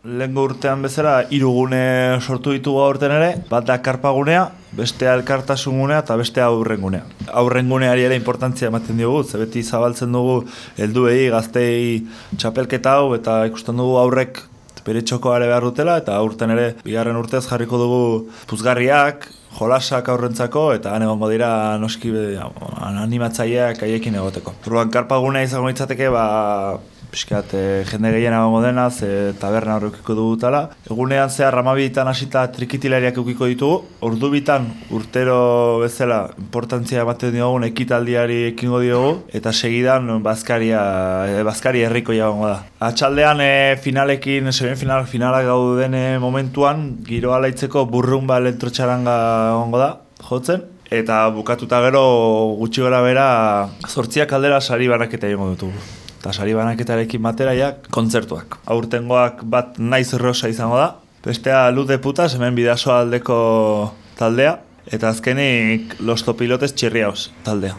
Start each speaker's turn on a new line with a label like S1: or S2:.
S1: Lehenko urtean bezala irugune sortu ditugu aurten ere, bat da karpagunea, bestea elkartasungunea eta bestea aurrengunea. Aurrenguneari ere importantzia ematen diogu, ze beti zabaltzen dugu helduei, gaztei txapelketa hau eta ikusten dugu aurrek bere txokoare behar dutela eta aurten ere bigarren urtez jarriko dugu puzgarriak, jolasak aurrentzako eta han egongo dira noski animatzaileak haiekin egoteko. Orduan karpagunea izango litzateke ba pixkat e, jende gehien egongo dena, ze taberna horrekiko dugu tala. Egunean zehar ramabitan hasita trikitilariak eukiko ditugu, ordu bitan urtero bezala importantzia ematen diogun ekitaldiari ekingo diogu, eta segidan bazkaria, e, bazkari herriko jagongo da. Atxaldean e, finalekin, semi final, finalak gauden e, momentuan, giro alaitzeko burrumba elektrotxaranga egongo da, jotzen, eta bukatuta gero gutxi gara bera zortziak aldera sari banaketa egingo dutugu eta sari banaketarekin bateraiak kontzertuak. Aurtengoak bat naiz rosa izango da, bestea lude putas hemen bidasoa aldeko taldea, eta azkenik los topilotes txirriaus taldea.